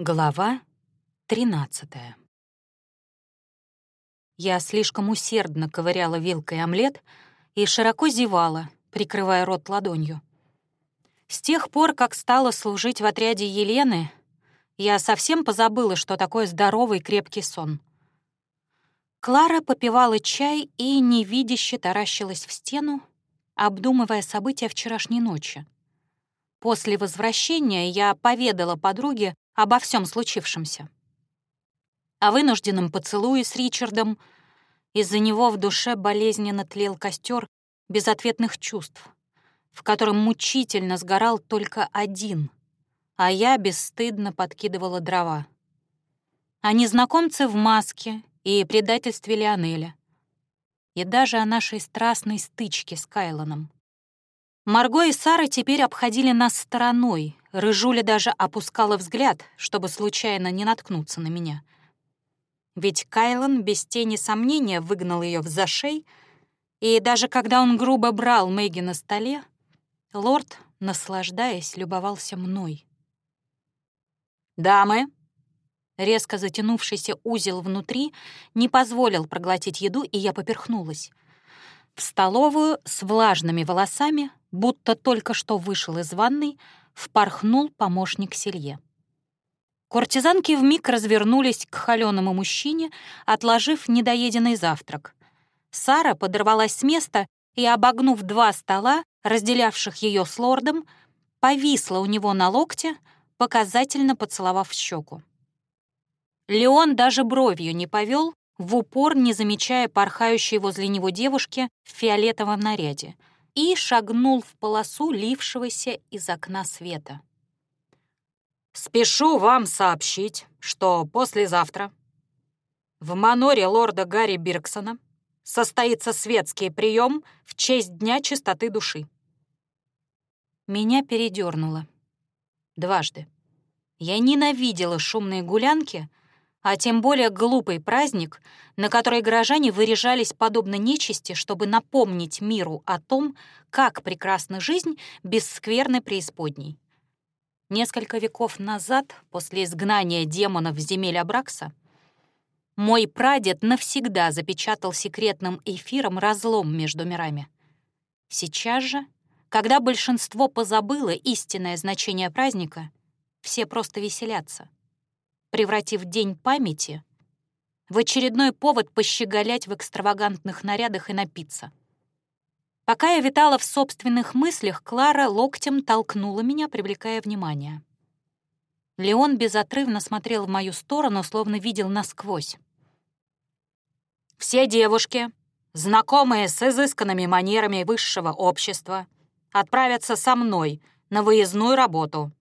Глава 13 Я слишком усердно ковыряла вилкой омлет и широко зевала, прикрывая рот ладонью. С тех пор, как стала служить в отряде Елены, я совсем позабыла, что такое здоровый крепкий сон. Клара попивала чай и невидяще таращилась в стену, обдумывая события вчерашней ночи. После возвращения я поведала подруге обо всем случившемся. О вынужденном поцелуе с Ричардом. Из-за него в душе болезненно тлел костер безответных чувств, в котором мучительно сгорал только один, а я бесстыдно подкидывала дрова. О незнакомце в маске и предательстве Лионеля. И даже о нашей страстной стычке с Кайлоном. Марго и Сара теперь обходили нас стороной, Рыжуля даже опускала взгляд, чтобы случайно не наткнуться на меня. Ведь Кайлан без тени сомнения выгнал ее в зашей, и даже когда он грубо брал Мэгги на столе, лорд, наслаждаясь, любовался мной. «Дамы!» Резко затянувшийся узел внутри не позволил проглотить еду, и я поперхнулась. В столовую с влажными волосами, будто только что вышел из ванной, впорхнул помощник Селье. Куртизанки вмиг развернулись к холёному мужчине, отложив недоеденный завтрак. Сара подорвалась с места и, обогнув два стола, разделявших ее с лордом, повисла у него на локте, показательно поцеловав щеку. Леон даже бровью не повел, в упор не замечая порхающей возле него девушки в фиолетовом наряде — и шагнул в полосу лившегося из окна света. «Спешу вам сообщить, что послезавтра в маноре лорда Гарри Бирксона состоится светский прием в честь Дня чистоты души». Меня передернуло. Дважды. Я ненавидела шумные гулянки, а тем более глупый праздник, на который горожане выряжались подобно нечисти, чтобы напомнить миру о том, как прекрасна жизнь без скверной преисподней. Несколько веков назад, после изгнания демонов в земель Абракса, мой прадед навсегда запечатал секретным эфиром разлом между мирами. Сейчас же, когда большинство позабыло истинное значение праздника, все просто веселятся — превратив День памяти в очередной повод пощеголять в экстравагантных нарядах и напиться. Пока я витала в собственных мыслях, Клара локтем толкнула меня, привлекая внимание. Леон безотрывно смотрел в мою сторону, словно видел насквозь. «Все девушки, знакомые с изысканными манерами высшего общества, отправятся со мной на выездную работу»,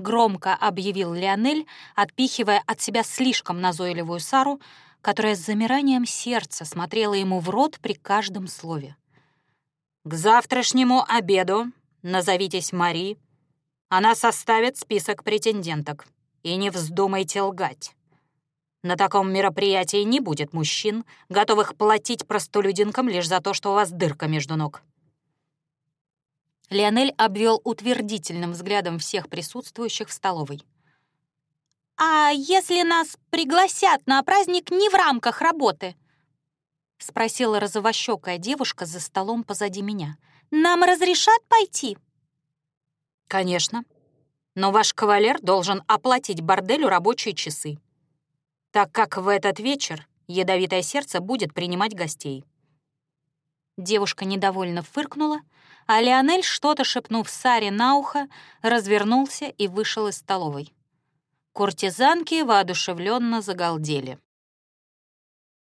громко объявил Леонель, отпихивая от себя слишком назойливую Сару, которая с замиранием сердца смотрела ему в рот при каждом слове. «К завтрашнему обеду назовитесь Мари. Она составит список претенденток. И не вздумайте лгать. На таком мероприятии не будет мужчин, готовых платить простолюдинкам лишь за то, что у вас дырка между ног. Леонель обвел утвердительным взглядом всех присутствующих в столовой. «А если нас пригласят на праздник не в рамках работы?» — спросила розовощекая девушка за столом позади меня. «Нам разрешат пойти?» «Конечно. Но ваш кавалер должен оплатить борделю рабочие часы, так как в этот вечер ядовитое сердце будет принимать гостей». Девушка недовольно фыркнула, а Леонель, что-то шепнув Саре на ухо, развернулся и вышел из столовой. Куртизанки воодушевленно загалдели.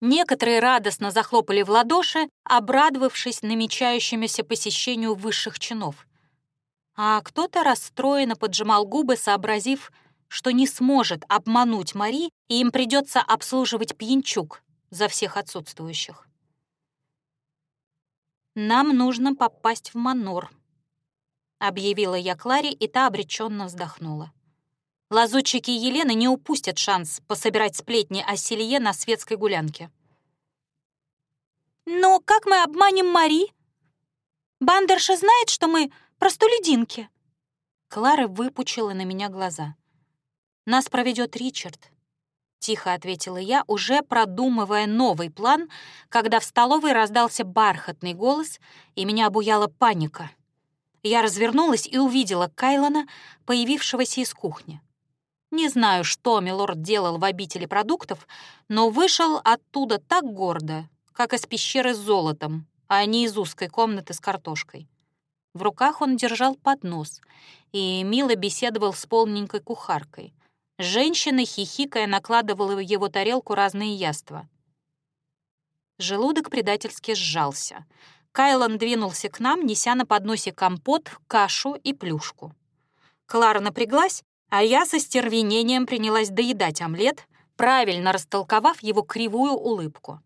Некоторые радостно захлопали в ладоши, обрадовавшись намечающемуся посещению высших чинов. А кто-то расстроенно поджимал губы, сообразив, что не сможет обмануть Мари, и им придется обслуживать пьянчук за всех отсутствующих. «Нам нужно попасть в Манор», — объявила я Кларе, и та обреченно вздохнула. Лазутчики Елены не упустят шанс пособирать сплетни о Селье на светской гулянке. «Но как мы обманем Мари? Бандерша знает, что мы простолюдинки?» Клара выпучила на меня глаза. Нас проведет Ричард», — тихо ответила я, уже продумывая новый план, когда в столовой раздался бархатный голос, и меня обуяла паника. Я развернулась и увидела Кайлона, появившегося из кухни. Не знаю, что Милорд делал в обители продуктов, но вышел оттуда так гордо, как из пещеры с золотом, а не из узкой комнаты с картошкой. В руках он держал поднос и мило беседовал с полненькой кухаркой. Женщина, хихикая, накладывала в его тарелку разные яства. Желудок предательски сжался. Кайлан двинулся к нам, неся на подносе компот, кашу и плюшку. Клара напряглась, а я со стервенением принялась доедать омлет, правильно растолковав его кривую улыбку.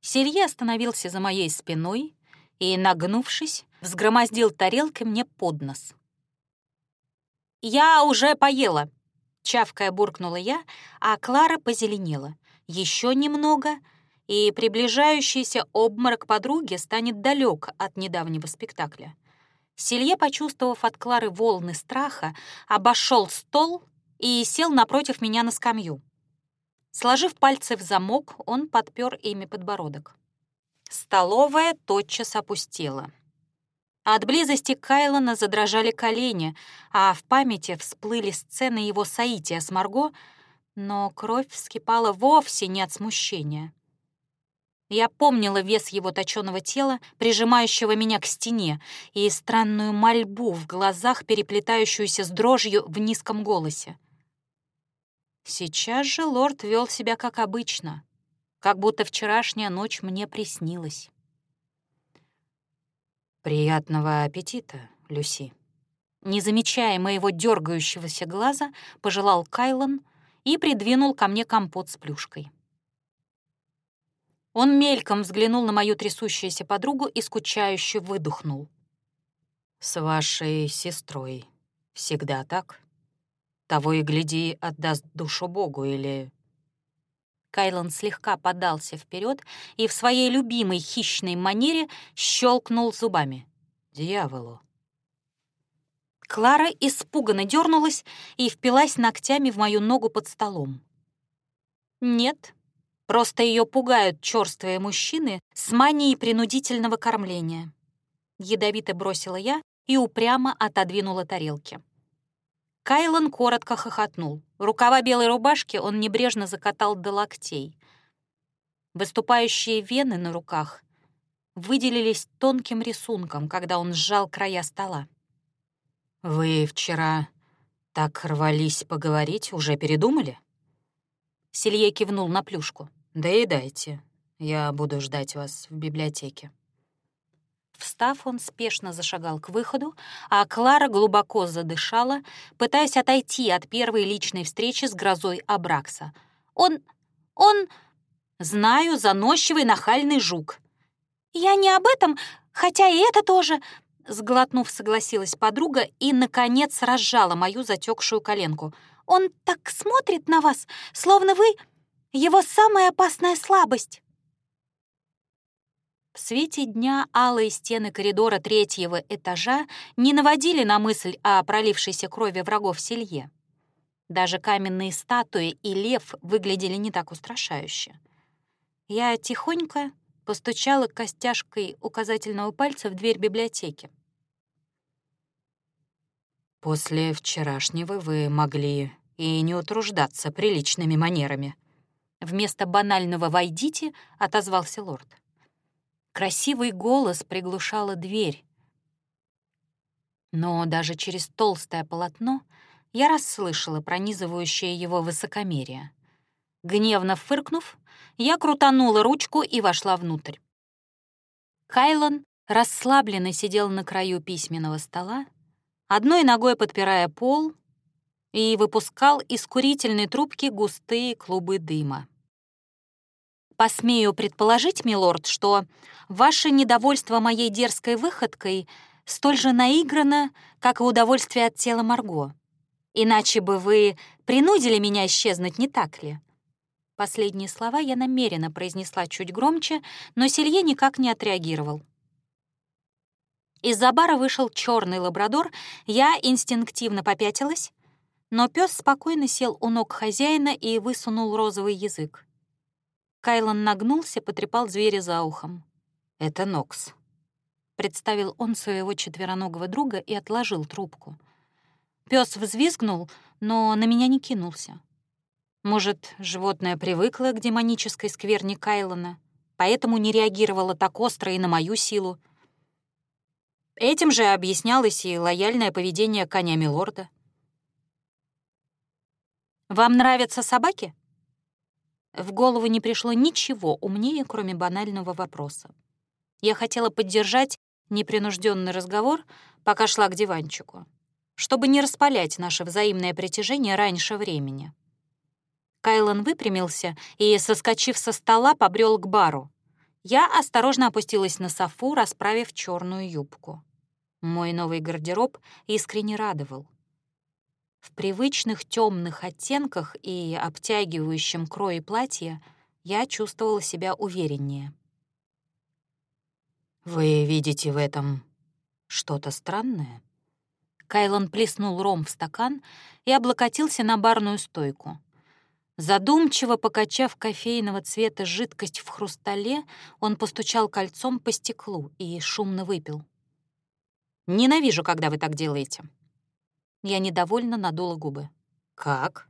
Селье остановился за моей спиной и, нагнувшись, взгромоздил тарелкой мне под нос. «Я уже поела», — чавкая буркнула я, а Клара позеленела. Еще немного, и приближающийся обморок подруги станет далек от недавнего спектакля. Селье, почувствовав от Клары волны страха, обошел стол и сел напротив меня на скамью. Сложив пальцы в замок, он подпер ими подбородок. Столовая тотчас опустела. От близости Кайлона задрожали колени, а в памяти всплыли сцены его соития с Марго, но кровь вскипала вовсе не от смущения. Я помнила вес его точёного тела, прижимающего меня к стене, и странную мольбу в глазах, переплетающуюся с дрожью в низком голосе. Сейчас же лорд вел себя как обычно, как будто вчерашняя ночь мне приснилась. «Приятного аппетита, Люси!» Не замечая моего дергающегося глаза, пожелал Кайлан и придвинул ко мне компот с плюшкой. Он мельком взглянул на мою трясущуюся подругу и скучающе выдохнул. «С вашей сестрой всегда так? Того и гляди, отдаст душу Богу или...» Кайлан слегка подался вперед и в своей любимой хищной манере щелкнул зубами. «Дьяволу!» Клара испуганно дернулась и впилась ногтями в мою ногу под столом. «Нет, Просто ее пугают черствые мужчины с манией принудительного кормления. Ядовито бросила я и упрямо отодвинула тарелки. Кайлан коротко хохотнул. Рукава белой рубашки он небрежно закатал до локтей. Выступающие вены на руках выделились тонким рисунком, когда он сжал края стола. «Вы вчера так рвались поговорить, уже передумали?» Селье кивнул на плюшку. «Доедайте. Я буду ждать вас в библиотеке». Встав, он спешно зашагал к выходу, а Клара глубоко задышала, пытаясь отойти от первой личной встречи с грозой Абракса. «Он... он...» «Знаю, заносчивый нахальный жук». «Я не об этом, хотя и это тоже...» Сглотнув, согласилась подруга и, наконец, разжала мою затекшую коленку. «Он так смотрит на вас, словно вы его самая опасная слабость. В свете дня алые стены коридора третьего этажа не наводили на мысль о пролившейся крови врагов Селье. Даже каменные статуи и лев выглядели не так устрашающе. Я тихонько постучала костяшкой указательного пальца в дверь библиотеки. «После вчерашнего вы могли и не утруждаться приличными манерами», Вместо банального «войдите» отозвался лорд. Красивый голос приглушала дверь. Но даже через толстое полотно я расслышала пронизывающее его высокомерие. Гневно фыркнув, я крутанула ручку и вошла внутрь. Кайлан расслабленно сидел на краю письменного стола, одной ногой подпирая пол — и выпускал из курительной трубки густые клубы дыма. «Посмею предположить, милорд, что ваше недовольство моей дерзкой выходкой столь же наиграно, как и удовольствие от тела Марго. Иначе бы вы принудили меня исчезнуть, не так ли?» Последние слова я намеренно произнесла чуть громче, но Селье никак не отреагировал. Из-за бара вышел черный лабрадор, я инстинктивно попятилась, Но пес спокойно сел у ног хозяина и высунул розовый язык. Кайлан нагнулся, потрепал зверя за ухом. «Это Нокс», — представил он своего четвероногого друга и отложил трубку. Пес взвизгнул, но на меня не кинулся. Может, животное привыкло к демонической скверне Кайлона, поэтому не реагировало так остро и на мою силу. Этим же объяснялось и лояльное поведение коня Милорда. «Вам нравятся собаки?» В голову не пришло ничего умнее, кроме банального вопроса. Я хотела поддержать непринужденный разговор, пока шла к диванчику, чтобы не распалять наше взаимное притяжение раньше времени. Кайлан выпрямился и, соскочив со стола, побрел к бару. Я осторожно опустилась на софу, расправив черную юбку. Мой новый гардероб искренне радовал. В привычных темных оттенках и обтягивающем крое платья я чувствовала себя увереннее. «Вы видите в этом что-то странное?» Кайлон плеснул ром в стакан и облокотился на барную стойку. Задумчиво покачав кофейного цвета жидкость в хрустале, он постучал кольцом по стеклу и шумно выпил. «Ненавижу, когда вы так делаете», я недовольно надула губы. «Как?»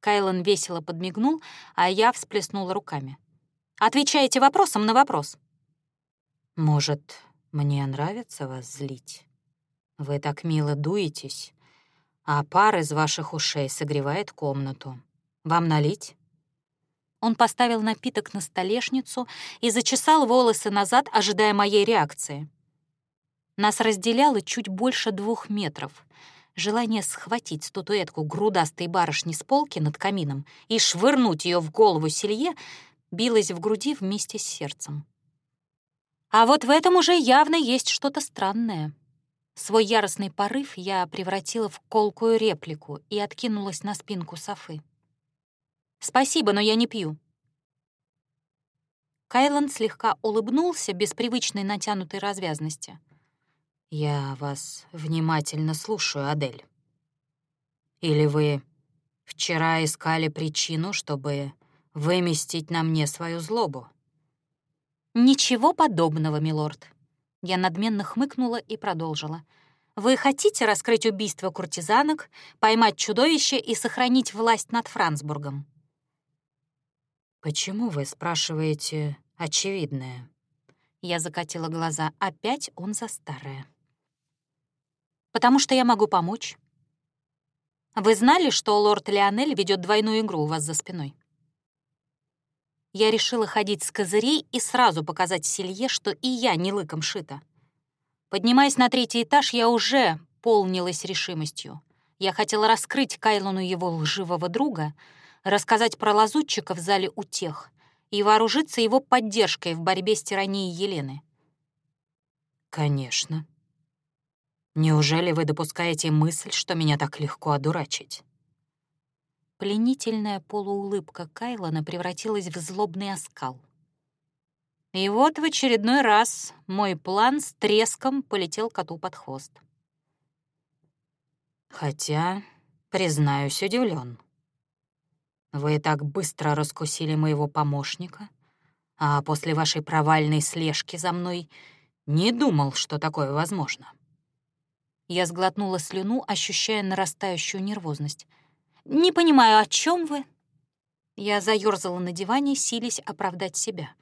Кайлан весело подмигнул, а я всплеснула руками. «Отвечаете вопросом на вопрос». «Может, мне нравится вас злить? Вы так мило дуетесь, а пар из ваших ушей согревает комнату. Вам налить?» Он поставил напиток на столешницу и зачесал волосы назад, ожидая моей реакции. Нас разделяло чуть больше двух метров — Желание схватить статуэтку грудастой барышни с полки над камином и швырнуть ее в голову Селье билось в груди вместе с сердцем. А вот в этом уже явно есть что-то странное. Свой яростный порыв я превратила в колкую реплику и откинулась на спинку Софы. «Спасибо, но я не пью». Кайлан слегка улыбнулся без привычной натянутой развязности. «Я вас внимательно слушаю, Адель. Или вы вчера искали причину, чтобы выместить на мне свою злобу?» «Ничего подобного, милорд». Я надменно хмыкнула и продолжила. «Вы хотите раскрыть убийство куртизанок, поймать чудовище и сохранить власть над Франсбургом?» «Почему вы спрашиваете очевидное?» Я закатила глаза. Опять он за старое потому что я могу помочь. Вы знали, что лорд Леонель ведет двойную игру у вас за спиной? Я решила ходить с козырей и сразу показать Селье, что и я не лыком шита. Поднимаясь на третий этаж, я уже полнилась решимостью. Я хотела раскрыть Кайлону его лживого друга, рассказать про лазутчика в зале утех и вооружиться его поддержкой в борьбе с тиранией Елены. «Конечно», Неужели вы допускаете мысль, что меня так легко одурачить?» Пленительная полуулыбка Кайлона превратилась в злобный оскал. И вот в очередной раз мой план с треском полетел коту под хвост. Хотя, признаюсь, удивлен. Вы так быстро раскусили моего помощника, а после вашей провальной слежки за мной не думал, что такое возможно. Я сглотнула слюну, ощущая нарастающую нервозность. «Не понимаю, о чем вы?» Я заёрзала на диване, силясь оправдать себя.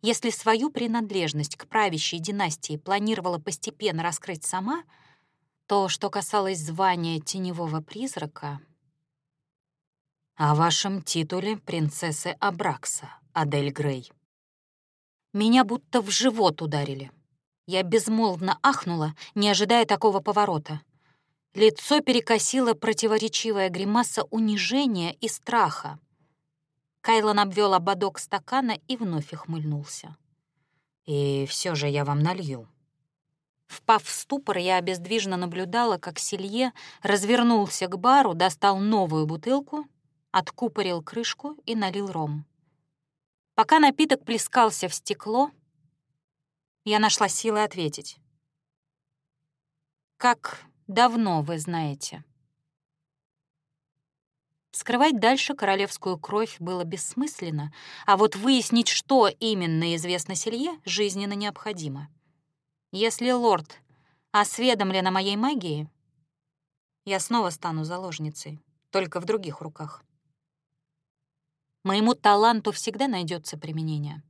Если свою принадлежность к правящей династии планировала постепенно раскрыть сама, то, что касалось звания теневого призрака... «О вашем титуле принцессы Абракса, Адель Грей». Меня будто в живот ударили. Я безмолвно ахнула, не ожидая такого поворота. Лицо перекосило противоречивая гримаса унижения и страха. Кайлан обвел ободок стакана и вновь ухмыльнулся. «И все же я вам налью». Впав в ступор, я обездвиженно наблюдала, как Селье развернулся к бару, достал новую бутылку, откупорил крышку и налил ром. Пока напиток плескался в стекло, я нашла силы ответить. «Как давно вы знаете?» Скрывать дальше королевскую кровь было бессмысленно, а вот выяснить, что именно известно Селье, жизненно необходимо. Если лорд осведомлен о моей магии, я снова стану заложницей, только в других руках. Моему таланту всегда найдется применение.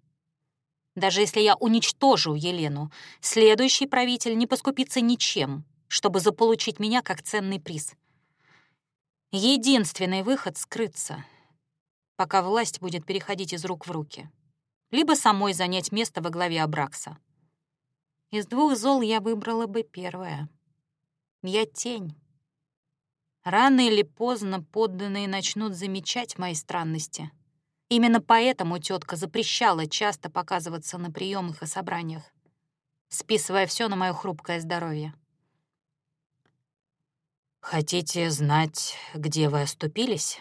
Даже если я уничтожу Елену, следующий правитель не поскупится ничем, чтобы заполучить меня как ценный приз. Единственный выход — скрыться, пока власть будет переходить из рук в руки. Либо самой занять место во главе Абракса. Из двух зол я выбрала бы первое. Я тень. Рано или поздно подданные начнут замечать мои странности. Именно поэтому тетка запрещала часто показываться на приемах и собраниях, списывая все на мое хрупкое здоровье. «Хотите знать, где вы оступились?»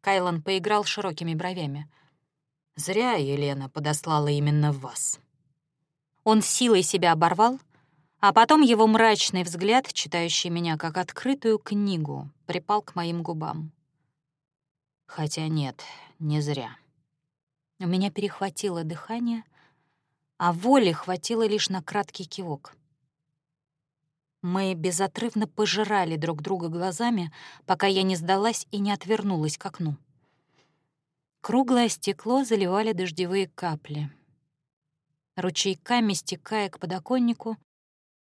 Кайлан поиграл широкими бровями. «Зря Елена подослала именно вас». Он силой себя оборвал, а потом его мрачный взгляд, читающий меня как открытую книгу, припал к моим губам. Хотя нет, не зря. У меня перехватило дыхание, а воли хватило лишь на краткий кивок. Мы безотрывно пожирали друг друга глазами, пока я не сдалась и не отвернулась к окну. Круглое стекло заливали дождевые капли. Ручейками стекая к подоконнику,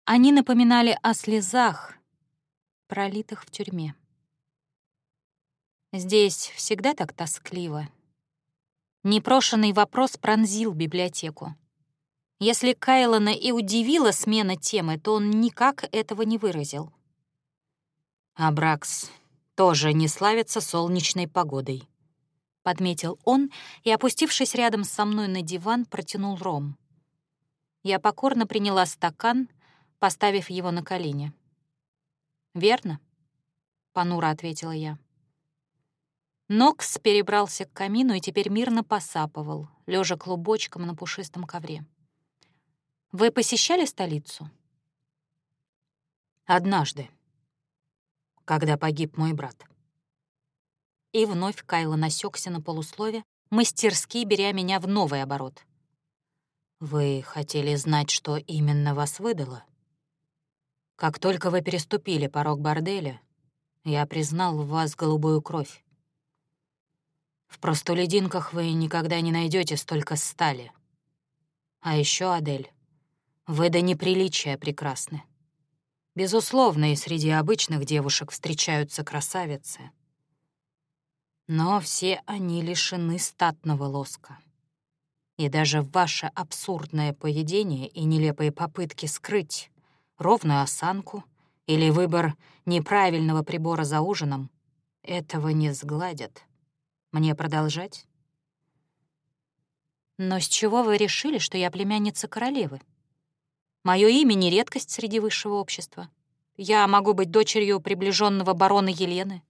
они напоминали о слезах, пролитых в тюрьме. Здесь всегда так тоскливо. Непрошенный вопрос пронзил библиотеку. Если Кайлона и удивила смена темы, то он никак этого не выразил. «Абракс тоже не славится солнечной погодой», — подметил он и, опустившись рядом со мной на диван, протянул ром. Я покорно приняла стакан, поставив его на колени. «Верно», — понуро ответила я. Нокс перебрался к камину и теперь мирно посапывал, лежа клубочком на пушистом ковре. Вы посещали столицу? Однажды, когда погиб мой брат. И вновь Кайло насекся на полуслове, мастерски беря меня в новый оборот. Вы хотели знать, что именно вас выдало? Как только вы переступили порог борделя, я признал в вас голубую кровь. В простолюдинках вы никогда не найдете столько стали. А еще, Адель, вы до неприличия прекрасны. Безусловно, и среди обычных девушек встречаются красавицы. Но все они лишены статного лоска. И даже ваше абсурдное поведение и нелепые попытки скрыть ровную осанку или выбор неправильного прибора за ужином этого не сгладят. Мне продолжать? Но с чего вы решили, что я племянница королевы? Мое имя не редкость среди высшего общества. Я могу быть дочерью приближенного барона Елены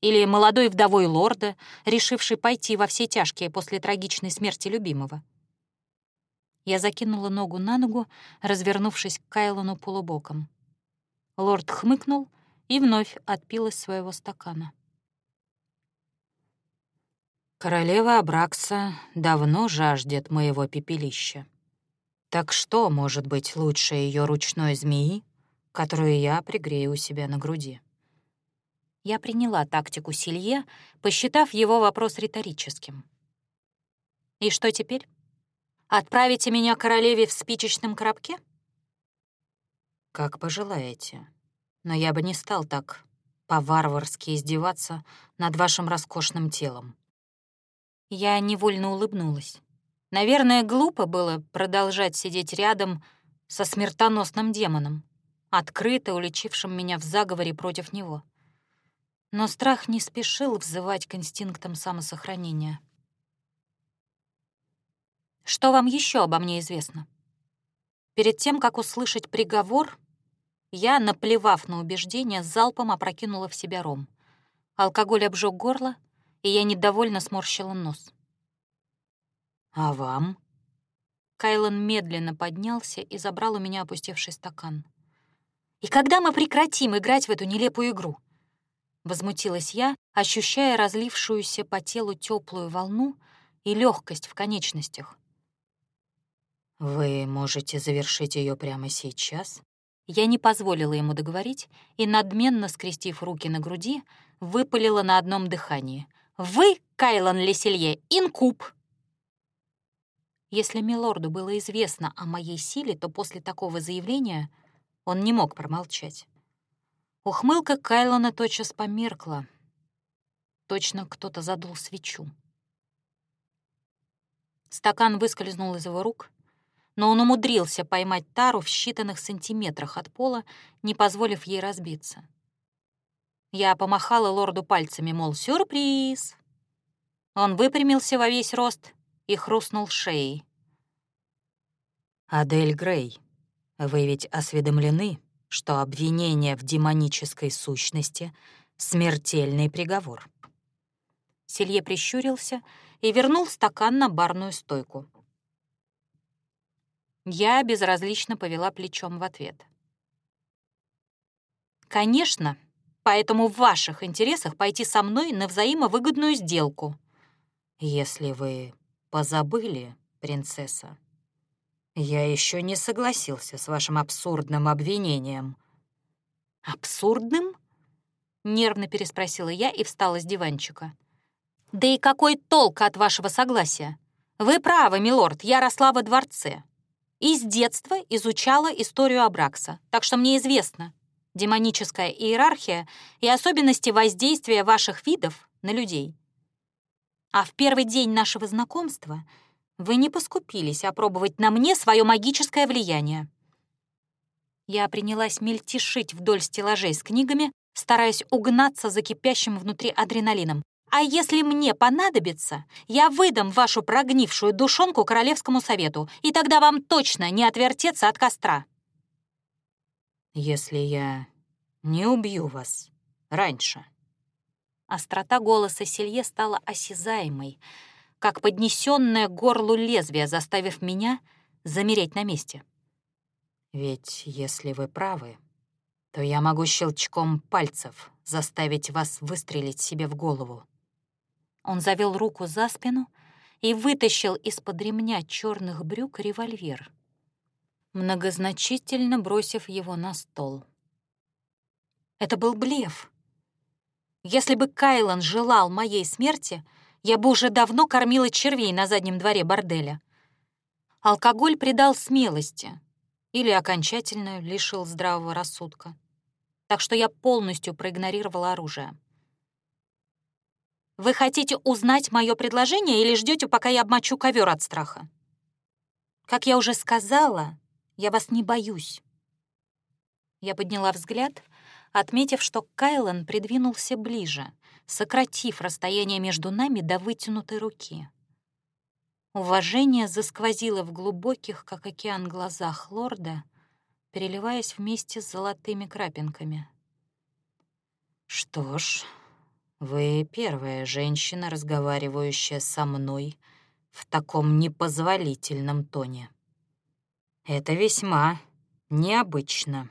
или молодой вдовой лорда, решившей пойти во все тяжкие после трагичной смерти любимого. Я закинула ногу на ногу, развернувшись к Кайлону полубоком. Лорд хмыкнул и вновь отпил из своего стакана. «Королева Абракса давно жаждет моего пепелища», так что может быть лучше ее ручной змеи, которую я пригрею у себя на груди? Я приняла тактику Силье, посчитав его вопрос риторическим. «И что теперь? Отправите меня королеве в спичечном коробке?» «Как пожелаете. Но я бы не стал так по-варварски издеваться над вашим роскошным телом». Я невольно улыбнулась. Наверное, глупо было продолжать сидеть рядом со смертоносным демоном, открыто уличившим меня в заговоре против него. Но страх не спешил взывать к инстинктам самосохранения. Что вам еще обо мне известно? Перед тем, как услышать приговор, я, наплевав на убеждения, залпом опрокинула в себя ром. Алкоголь обжег горло, и я недовольно сморщила нос. «А вам?» Кайлан медленно поднялся и забрал у меня опустевший стакан. «И когда мы прекратим играть в эту нелепую игру? возмутилась я, ощущая разлившуюся по телу теплую волну и легкость в конечностях. «Вы можете завершить ее прямо сейчас?» Я не позволила ему договорить и, надменно скрестив руки на груди, выпалила на одном дыхании. «Вы, Кайлан Леселье, инкуб!» Если милорду было известно о моей силе, то после такого заявления он не мог промолчать. Ухмылка Кайлона тотчас померкла. Точно кто-то задул свечу. Стакан выскользнул из его рук, но он умудрился поймать тару в считанных сантиметрах от пола, не позволив ей разбиться. Я помахала лорду пальцами, мол, сюрприз. Он выпрямился во весь рост и хрустнул шеей. «Адель Грей, вы ведь осведомлены, что обвинение в демонической сущности — смертельный приговор». Селье прищурился и вернул стакан на барную стойку. Я безразлично повела плечом в ответ. «Конечно, поэтому в ваших интересах пойти со мной на взаимовыгодную сделку». «Если вы позабыли, принцесса, я еще не согласился с вашим абсурдным обвинением». «Абсурдным?» — нервно переспросила я и встала с диванчика. «Да и какой толк от вашего согласия? Вы правы, милорд, я росла во дворце. И с детства изучала историю Абракса, так что мне известно демоническая иерархия и особенности воздействия ваших видов на людей. А в первый день нашего знакомства вы не поскупились опробовать на мне свое магическое влияние. Я принялась мельтешить вдоль стеллажей с книгами, стараясь угнаться за кипящим внутри адреналином. А если мне понадобится, я выдам вашу прогнившую душонку Королевскому совету, и тогда вам точно не отвертеться от костра. Если я не убью вас раньше. Острота голоса Селье стала осязаемой, как поднесенное горлу лезвие, заставив меня замереть на месте. Ведь если вы правы, то я могу щелчком пальцев заставить вас выстрелить себе в голову. Он завел руку за спину и вытащил из-под ремня черных брюк револьвер, многозначительно бросив его на стол. Это был блеф. Если бы Кайлан желал моей смерти, я бы уже давно кормила червей на заднем дворе борделя. Алкоголь придал смелости или окончательно лишил здравого рассудка. Так что я полностью проигнорировала оружие. Вы хотите узнать мое предложение или ждете, пока я обмочу ковер от страха? Как я уже сказала, я вас не боюсь. Я подняла взгляд, отметив, что Кайлан придвинулся ближе, сократив расстояние между нами до вытянутой руки. Уважение засквозило в глубоких, как океан, глазах лорда, переливаясь вместе с золотыми крапинками. «Что ж, вы первая женщина, разговаривающая со мной в таком непозволительном тоне. Это весьма необычно»,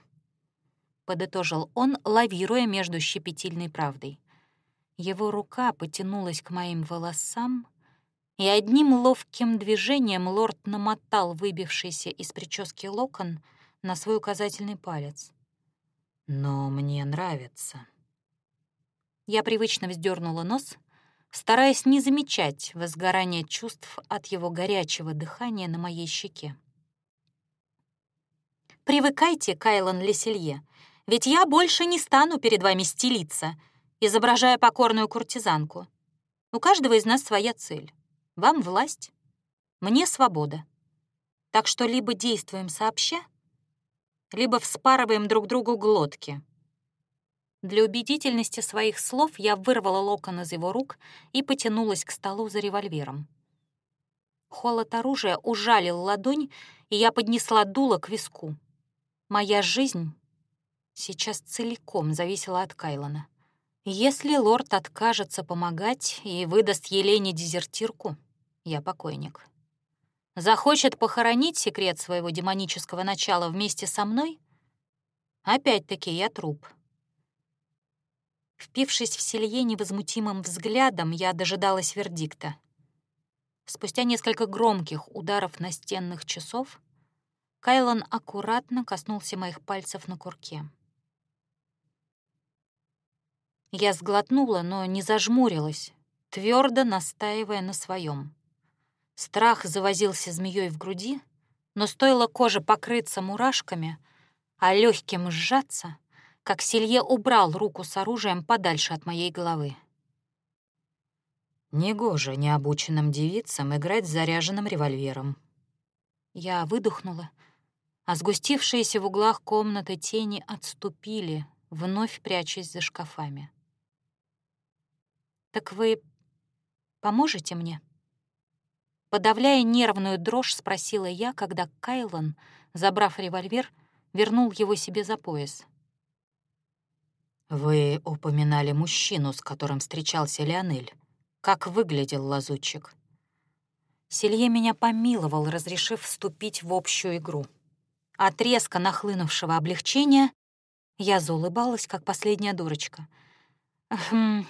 — подытожил он, лавируя между щепетильной правдой. Его рука потянулась к моим волосам, и одним ловким движением лорд намотал выбившийся из прически локон на свой указательный палец. «Но мне нравится», я привычно вздернула нос, стараясь не замечать возгорание чувств от его горячего дыхания на моей щеке. «Привыкайте, Кайлан Леселье, ведь я больше не стану перед вами стелиться, изображая покорную куртизанку. У каждого из нас своя цель. Вам власть, мне свобода. Так что либо действуем сообща, либо вспарываем друг другу глотки, для убедительности своих слов я вырвала локон из его рук и потянулась к столу за револьвером. Холод оружия ужалил ладонь, и я поднесла дуло к виску. Моя жизнь сейчас целиком зависела от Кайлона. Если лорд откажется помогать и выдаст Елене дезертирку, я покойник. Захочет похоронить секрет своего демонического начала вместе со мной? Опять-таки я труп. Впившись в селье невозмутимым взглядом, я дожидалась вердикта. Спустя несколько громких ударов настенных часов Кайлан аккуратно коснулся моих пальцев на курке. Я сглотнула, но не зажмурилась, твердо настаивая на своем. Страх завозился змеей в груди, но стоило коже покрыться мурашками, а легким сжаться, как Селье убрал руку с оружием подальше от моей головы. Негоже необученным девицам играть с заряженным револьвером. Я выдохнула, а сгустившиеся в углах комнаты тени отступили, вновь прячась за шкафами. «Так вы поможете мне?» Подавляя нервную дрожь, спросила я, когда Кайлан, забрав револьвер, вернул его себе за пояс. «Вы упоминали мужчину, с которым встречался Леонель. Как выглядел лазутчик?» Селье меня помиловал, разрешив вступить в общую игру. От резко нахлынувшего облегчения я заулыбалась, как последняя дурочка. Хм...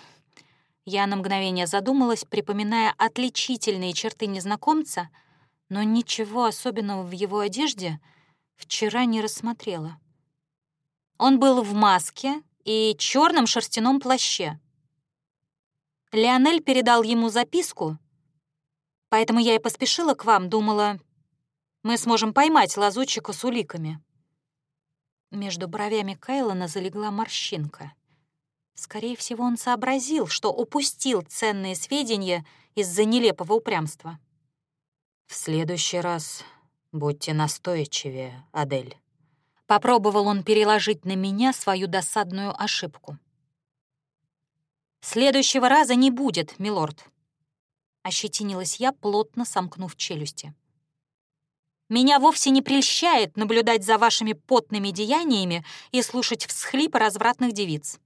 Я на мгновение задумалась, припоминая отличительные черты незнакомца, но ничего особенного в его одежде вчера не рассмотрела. Он был в маске и черном шерстяном плаще. Леонель передал ему записку, поэтому я и поспешила к вам, думала, мы сможем поймать лазутчика с уликами. Между бровями Кайлона залегла морщинка. Скорее всего, он сообразил, что упустил ценные сведения из-за нелепого упрямства. «В следующий раз будьте настойчивее, Адель». Попробовал он переложить на меня свою досадную ошибку. «Следующего раза не будет, милорд», — ощетинилась я, плотно сомкнув челюсти. Меня вовсе не прельщает наблюдать за вашими потными деяниями и слушать всхлипы развратных девиц.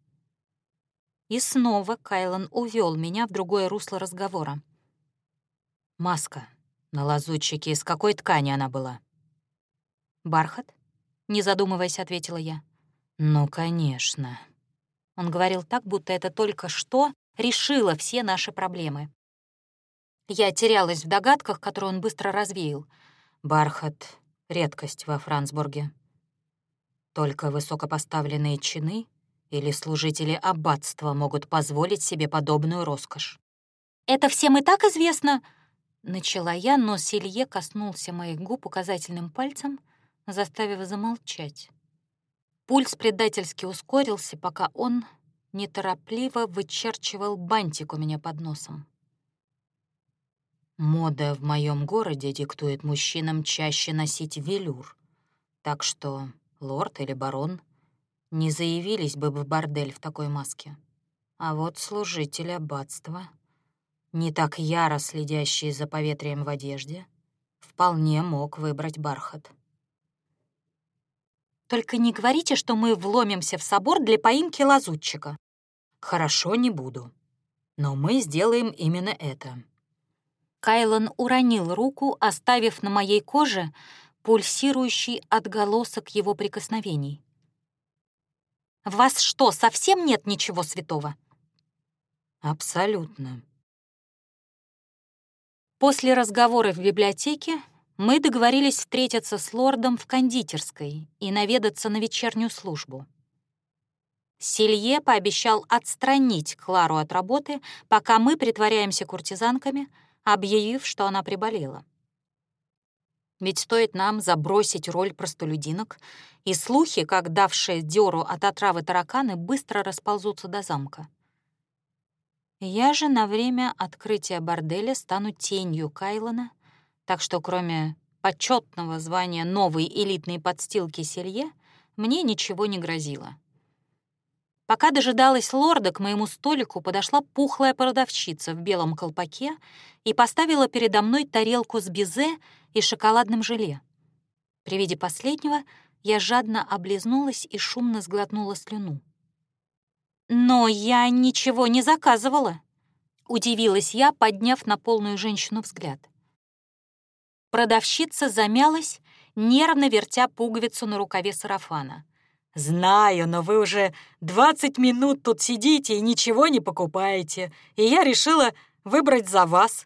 И снова Кайлан увел меня в другое русло разговора. «Маска. На лазутчике из какой ткани она была?» «Бархат?» — не задумываясь, ответила я. «Ну, конечно». Он говорил так, будто это только что решило все наши проблемы. Я терялась в догадках, которые он быстро развеял — Бархат — редкость во Франсбурге. Только высокопоставленные чины или служители аббатства могут позволить себе подобную роскошь. «Это всем и так известно!» Начала я, но Селье коснулся моих губ указательным пальцем, заставив замолчать. Пульс предательски ускорился, пока он неторопливо вычерчивал бантик у меня под носом. Мода в моем городе диктует мужчинам чаще носить велюр, так что лорд или барон не заявились бы в бордель в такой маске. А вот служитель аббатства, не так яро следящий за поветрием в одежде, вполне мог выбрать бархат. «Только не говорите, что мы вломимся в собор для поимки лазутчика». «Хорошо, не буду. Но мы сделаем именно это», Кайлан уронил руку, оставив на моей коже пульсирующий отголосок его прикосновений. «В вас что, совсем нет ничего святого?» «Абсолютно». После разговора в библиотеке мы договорились встретиться с лордом в кондитерской и наведаться на вечернюю службу. Селье пообещал отстранить Клару от работы, пока мы притворяемся куртизанками — объявив, что она приболела. Ведь стоит нам забросить роль простолюдинок, и слухи, как давшие дёру от отравы тараканы, быстро расползутся до замка. Я же на время открытия борделя стану тенью Кайлона, так что кроме почетного звания новой элитной подстилки Селье мне ничего не грозило. Пока дожидалась лорда, к моему столику подошла пухлая продавщица в белом колпаке и поставила передо мной тарелку с безе и шоколадным желе. При виде последнего я жадно облизнулась и шумно сглотнула слюну. «Но я ничего не заказывала», — удивилась я, подняв на полную женщину взгляд. Продавщица замялась, нервно вертя пуговицу на рукаве сарафана. «Знаю, но вы уже двадцать минут тут сидите и ничего не покупаете, и я решила выбрать за вас».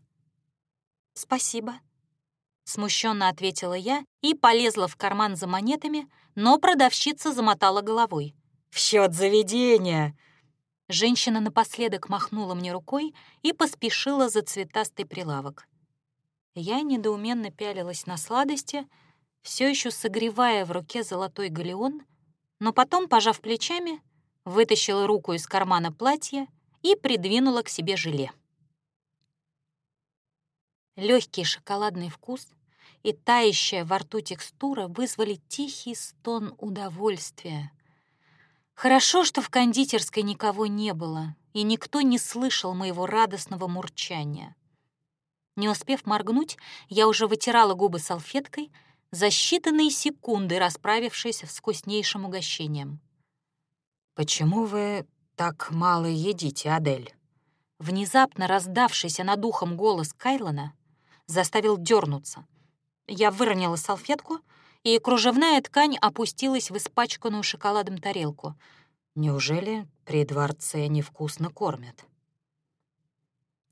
«Спасибо», — смущенно ответила я и полезла в карман за монетами, но продавщица замотала головой. «В счет заведения!» Женщина напоследок махнула мне рукой и поспешила за цветастый прилавок. Я недоуменно пялилась на сладости, все еще согревая в руке золотой галеон, но потом, пожав плечами, вытащила руку из кармана платья и придвинула к себе желе. Легкий шоколадный вкус и тающая во рту текстура вызвали тихий стон удовольствия. Хорошо, что в кондитерской никого не было, и никто не слышал моего радостного мурчания. Не успев моргнуть, я уже вытирала губы салфеткой, за считанные секунды расправившись с вкуснейшим угощением. «Почему вы так мало едите, Адель?» Внезапно раздавшийся над ухом голос Кайлона заставил дернуться. Я выронила салфетку, и кружевная ткань опустилась в испачканную шоколадом тарелку. Неужели при дворце невкусно кормят?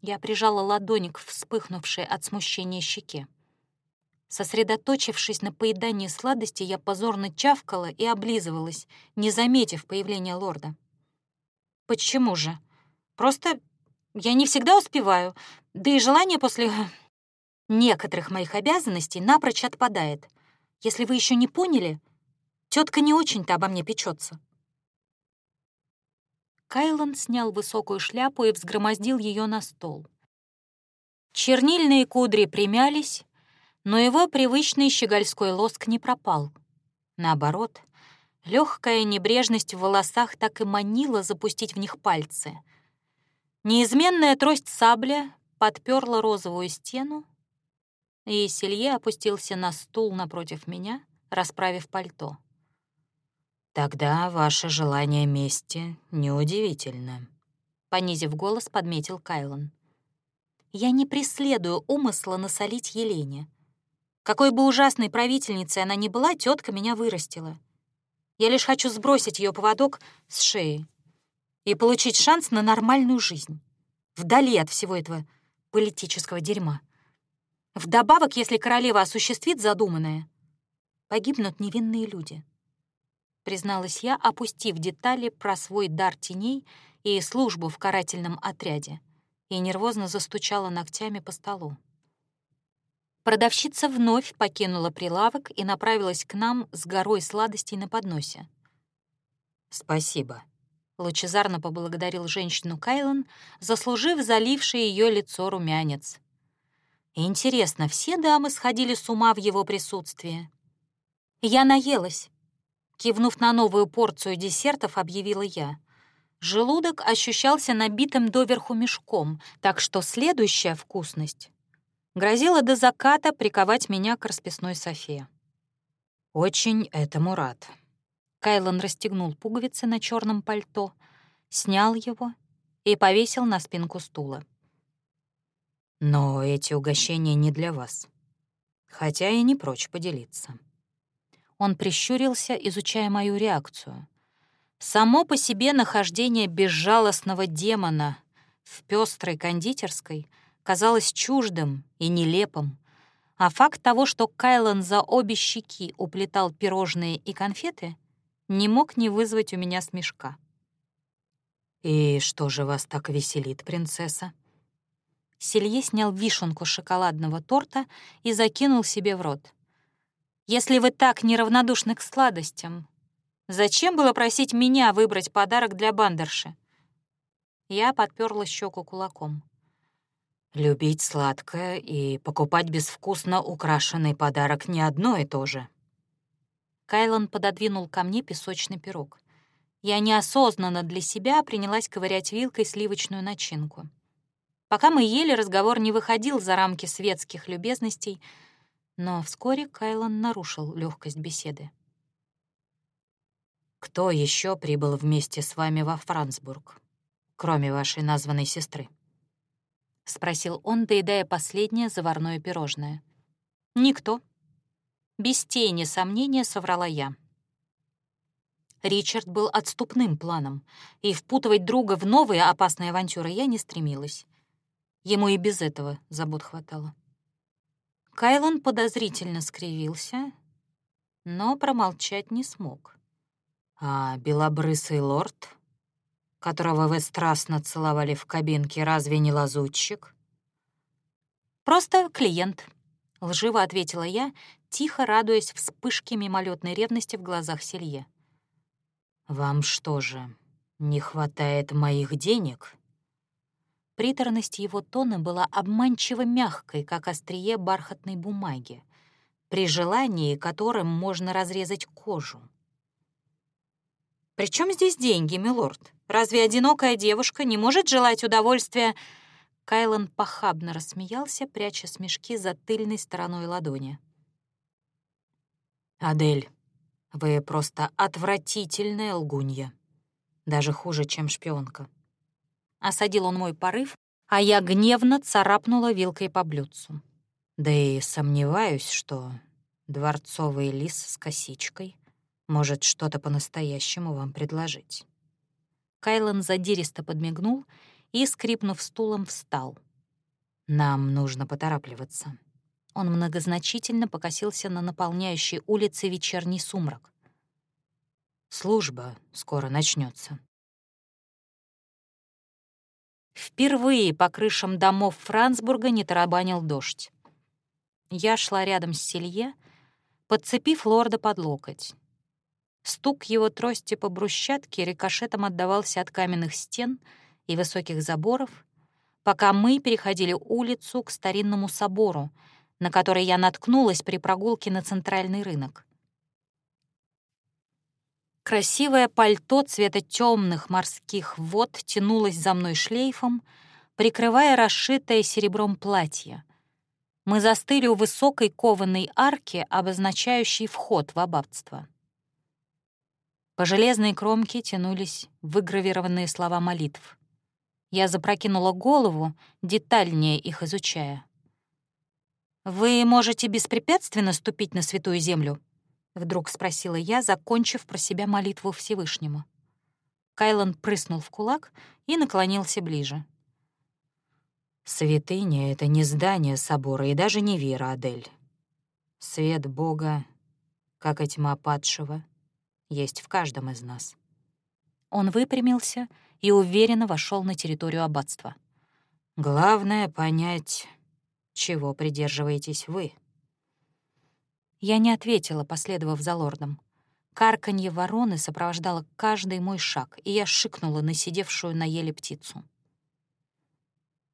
Я прижала ладонь к вспыхнувшей от смущения щеке. Сосредоточившись на поедании сладости, я позорно чавкала и облизывалась, не заметив появления лорда. «Почему же? Просто я не всегда успеваю, да и желание после некоторых моих обязанностей напрочь отпадает. Если вы еще не поняли, тетка не очень-то обо мне печется. Кайлан снял высокую шляпу и взгромоздил ее на стол. Чернильные кудри примялись, но его привычный щегольской лоск не пропал. Наоборот, легкая небрежность в волосах так и манила запустить в них пальцы. Неизменная трость сабля подперла розовую стену, и Селье опустился на стул напротив меня, расправив пальто. «Тогда ваше желание мести неудивительно», — понизив голос, подметил Кайлон. «Я не преследую умысла насолить Елене. Какой бы ужасной правительницей она ни была, тетка меня вырастила. Я лишь хочу сбросить ее поводок с шеи и получить шанс на нормальную жизнь, вдали от всего этого политического дерьма. Вдобавок, если королева осуществит задуманное, погибнут невинные люди. Призналась я, опустив детали про свой дар теней и службу в карательном отряде, и нервозно застучала ногтями по столу. Продавщица вновь покинула прилавок и направилась к нам с горой сладостей на подносе. «Спасибо», — лучезарно поблагодарил женщину Кайлон, заслужив заливший ее лицо румянец. Интересно, все дамы сходили с ума в его присутствии? Я наелась. Кивнув на новую порцию десертов, объявила я. Желудок ощущался набитым доверху мешком, так что следующая вкусность грозила до заката приковать меня к расписной софе. «Очень этому рад». Кайлан расстегнул пуговицы на черном пальто, снял его и повесил на спинку стула. Но эти угощения не для вас. Хотя и не прочь поделиться. Он прищурился, изучая мою реакцию. Само по себе нахождение безжалостного демона в пестрой кондитерской казалось чуждым и нелепым, а факт того, что Кайлан за обе щеки уплетал пирожные и конфеты, не мог не вызвать у меня смешка. «И что же вас так веселит, принцесса?» Селье снял вишенку шоколадного торта и закинул себе в рот. «Если вы так неравнодушны к сладостям, зачем было просить меня выбрать подарок для бандерши?» Я подперла щеку кулаком. «Любить сладкое и покупать безвкусно украшенный подарок не одно и то же». Кайлан пододвинул ко мне песочный пирог. Я неосознанно для себя принялась ковырять вилкой сливочную начинку. Пока мы ели, разговор не выходил за рамки светских любезностей, но вскоре Кайлан нарушил легкость беседы. «Кто еще прибыл вместе с вами во Франсбург, кроме вашей названной сестры?» — спросил он, доедая последнее заварное пирожное. «Никто». Без тени сомнения соврала я. Ричард был отступным планом, и впутывать друга в новые опасные авантюры я не стремилась. Ему и без этого забот хватало. Кайлан подозрительно скривился, но промолчать не смог. «А белобрысый лорд, которого вы страстно целовали в кабинке, разве не лазутчик?» «Просто клиент», — лживо ответила я, тихо радуясь вспышке мимолетной ревности в глазах Селье. «Вам что же, не хватает моих денег?» Приторность его тона была обманчиво мягкой, как острие бархатной бумаги, при желании которым можно разрезать кожу. «При чем здесь деньги, милорд? Разве одинокая девушка не может желать удовольствия?» Кайлан похабно рассмеялся, пряча смешки за тыльной стороной ладони. «Адель, вы просто отвратительная лгунья. Даже хуже, чем шпионка». Осадил он мой порыв, а я гневно царапнула вилкой по блюдцу. Да и сомневаюсь, что дворцовый лис с косичкой может что-то по-настоящему вам предложить. Кайлан задиристо подмигнул и, скрипнув стулом, встал. «Нам нужно поторапливаться». Он многозначительно покосился на наполняющей улице вечерний сумрак. «Служба скоро начнется. Впервые по крышам домов Франсбурга не тарабанил дождь. Я шла рядом с Селье, подцепив лорда под локоть. Стук его трости по брусчатке рикошетом отдавался от каменных стен и высоких заборов, пока мы переходили улицу к старинному собору, на который я наткнулась при прогулке на центральный рынок. Красивое пальто цвета темных морских вод тянулось за мной шлейфом, прикрывая расшитое серебром платье. Мы застыли у высокой кованой арки, обозначающей вход в аббатство. По железной кромке тянулись выгравированные слова молитв. Я запрокинула голову, детальнее их изучая. «Вы можете беспрепятственно ступить на святую землю?» — вдруг спросила я, закончив про себя молитву Всевышнему. Кайлан прыснул в кулак и наклонился ближе. «Святыня — это не здание собора и даже не вера, Адель. Свет Бога, как и тьма падшего, есть в каждом из нас». Он выпрямился и уверенно вошел на территорию аббатства. «Главное — понять, чего придерживаетесь вы? Я не ответила, последовав за лордом. Карканье вороны сопровождало каждый мой шаг, и я шикнула на сидевшую на еле птицу.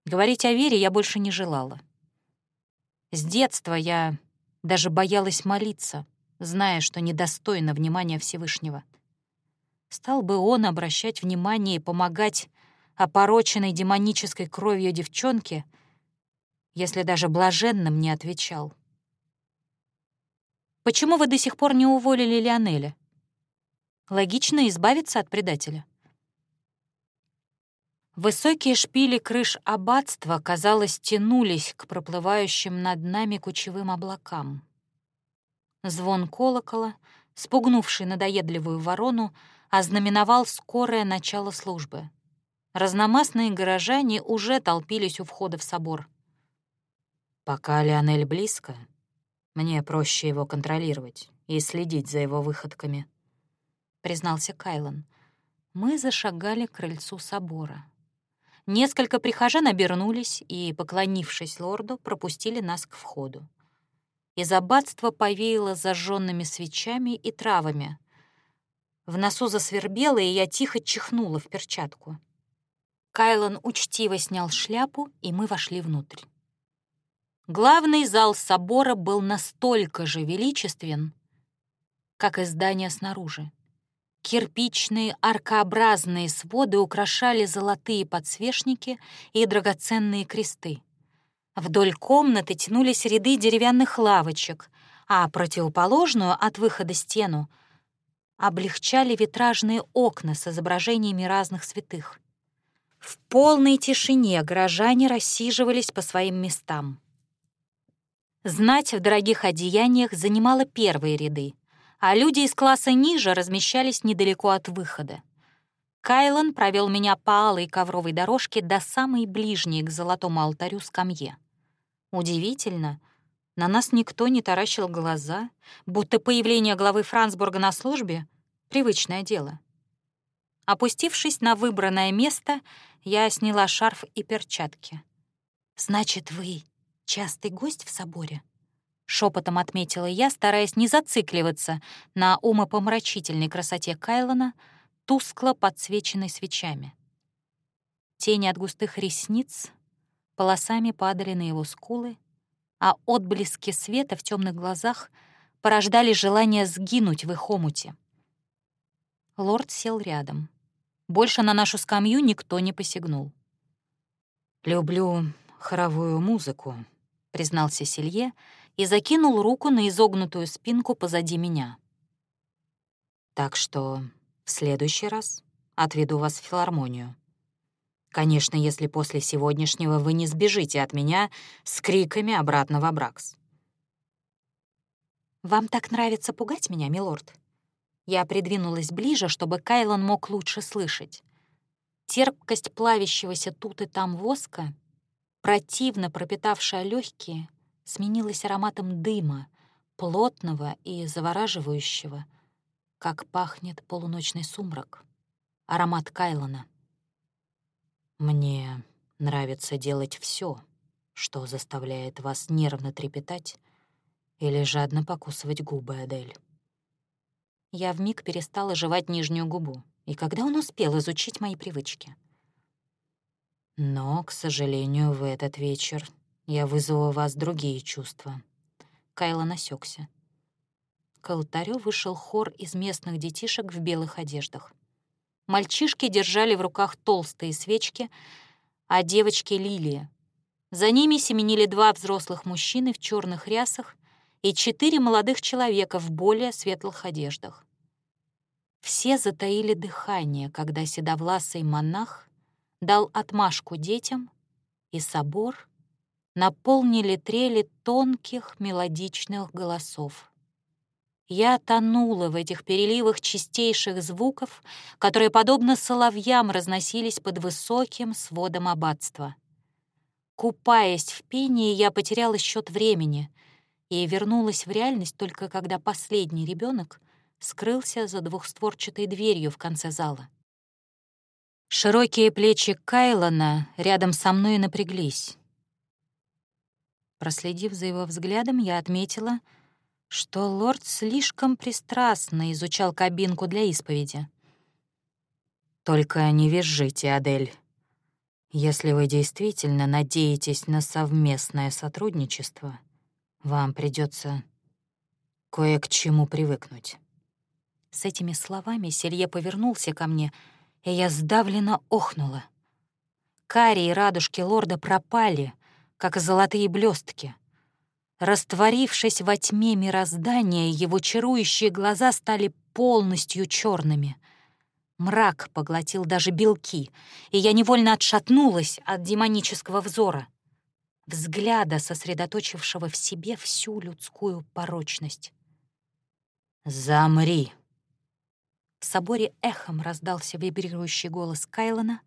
Говорить о вере я больше не желала. С детства я даже боялась молиться, зная, что недостойно внимания Всевышнего. Стал бы он обращать внимание и помогать опороченной демонической кровью девчонке — если даже блаженным не отвечал. «Почему вы до сих пор не уволили Лионеля? Логично избавиться от предателя». Высокие шпили крыш аббатства, казалось, тянулись к проплывающим над нами кучевым облакам. Звон колокола, спугнувший надоедливую ворону, ознаменовал скорое начало службы. Разномастные горожане уже толпились у входа в собор. Пока Леонель близко, мне проще его контролировать и следить за его выходками, признался Кайлан. Мы зашагали к крыльцу собора. Несколько прихожан обернулись и, поклонившись лорду, пропустили нас к входу. Из аббатства повеяло зажженными свечами и травами. В носу засвербело, и я тихо чихнула в перчатку. Кайлан учтиво снял шляпу, и мы вошли внутрь. Главный зал собора был настолько же величествен, как и здание снаружи. Кирпичные аркообразные своды украшали золотые подсвечники и драгоценные кресты. Вдоль комнаты тянулись ряды деревянных лавочек, а противоположную от выхода стену облегчали витражные окна с изображениями разных святых. В полной тишине горожане рассиживались по своим местам. Знать в дорогих одеяниях занимала первые ряды, а люди из класса ниже размещались недалеко от выхода. Кайлан провел меня по алой ковровой дорожке до самой ближней к золотому алтарю скамье. Удивительно, на нас никто не таращил глаза, будто появление главы Франсбурга на службе — привычное дело. Опустившись на выбранное место, я сняла шарф и перчатки. «Значит, вы частый гость в соборе?» Шепотом отметила я, стараясь не зацикливаться на умопомрачительной красоте Кайлона, тускло подсвеченной свечами. Тени от густых ресниц полосами падали на его скулы, а отблески света в темных глазах порождали желание сгинуть в их омуте. Лорд сел рядом. Больше на нашу скамью никто не посягнул. «Люблю хоровую музыку», — признался Селье и закинул руку на изогнутую спинку позади меня. «Так что в следующий раз отведу вас в филармонию. Конечно, если после сегодняшнего вы не сбежите от меня с криками обратно в Абракс». «Вам так нравится пугать меня, милорд?» Я придвинулась ближе, чтобы Кайлан мог лучше слышать. Терпкость плавящегося тут и там воска, противно пропитавшая легкие, сменилась ароматом дыма, плотного и завораживающего, как пахнет полуночный сумрак. Аромат Кайлона. «Мне нравится делать все, что заставляет вас нервно трепетать или жадно покусывать губы, Адель». Я вмиг перестала жевать нижнюю губу. И когда он успел изучить мои привычки? Но, к сожалению, в этот вечер я вызову у вас другие чувства. Кайло насекся. К алтарю вышел хор из местных детишек в белых одеждах. Мальчишки держали в руках толстые свечки, а девочки — лилии. За ними семенили два взрослых мужчины в черных рясах и четыре молодых человека в более светлых одеждах. Все затаили дыхание, когда седовласый монах дал отмашку детям, и собор наполнили трели тонких мелодичных голосов. Я тонула в этих переливах чистейших звуков, которые, подобно соловьям, разносились под высоким сводом аббатства. Купаясь в пении, я потеряла счет времени — и вернулась в реальность только когда последний ребенок скрылся за двухстворчатой дверью в конце зала. Широкие плечи Кайлона рядом со мной напряглись. Проследив за его взглядом, я отметила, что лорд слишком пристрастно изучал кабинку для исповеди. «Только не визжите, Адель. Если вы действительно надеетесь на совместное сотрудничество, вам придется кое к чему привыкнуть». С этими словами Селье повернулся ко мне, и я сдавленно охнула. Карие радужки лорда пропали, как золотые блестки. Растворившись во тьме мироздания, его чарующие глаза стали полностью черными. Мрак поглотил даже белки, и я невольно отшатнулась от демонического взора взгляда, сосредоточившего в себе всю людскую порочность. «Замри!» В соборе эхом раздался вибрирующий голос Кайлона,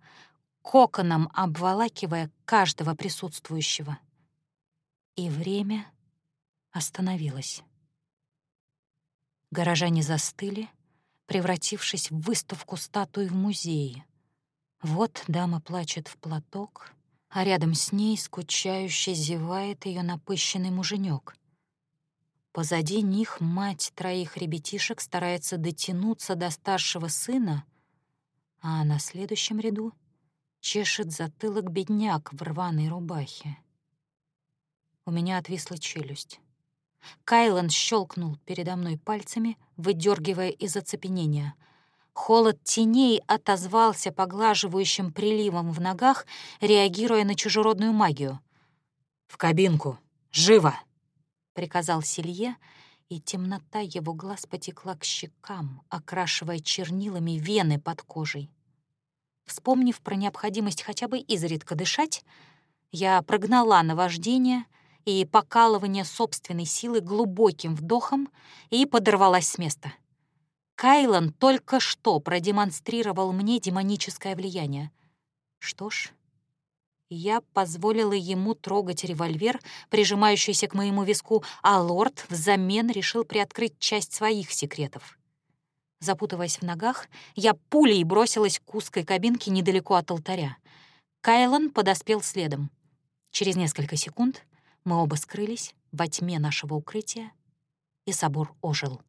коконом обволакивая каждого присутствующего. И время остановилось. Горожане застыли, превратившись в выставку статуи в музее. Вот дама плачет в платок, а рядом с ней скучающе зевает ее напыщенный муженек. Позади них мать троих ребятишек старается дотянуться до старшего сына, а на следующем ряду чешет затылок бедняк в рваной рубахе. У меня отвисла челюсть. Кайлан щелкнул передо мной пальцами, выдергивая из оцепенения — Холод теней отозвался поглаживающим приливом в ногах, реагируя на чужеродную магию. «В кабинку! Живо!» — приказал Селье, и темнота его глаз потекла к щекам, окрашивая чернилами вены под кожей. Вспомнив про необходимость хотя бы изредка дышать, я прогнала наваждение и покалывание собственной силы глубоким вдохом и подорвалась с места. Кайлан только что продемонстрировал мне демоническое влияние. Что ж, я позволила ему трогать револьвер, прижимающийся к моему виску, а лорд взамен решил приоткрыть часть своих секретов. Запутываясь в ногах, я пулей бросилась к узкой кабинке недалеко от алтаря. Кайлан подоспел следом. Через несколько секунд мы оба скрылись во тьме нашего укрытия, и собор ожил.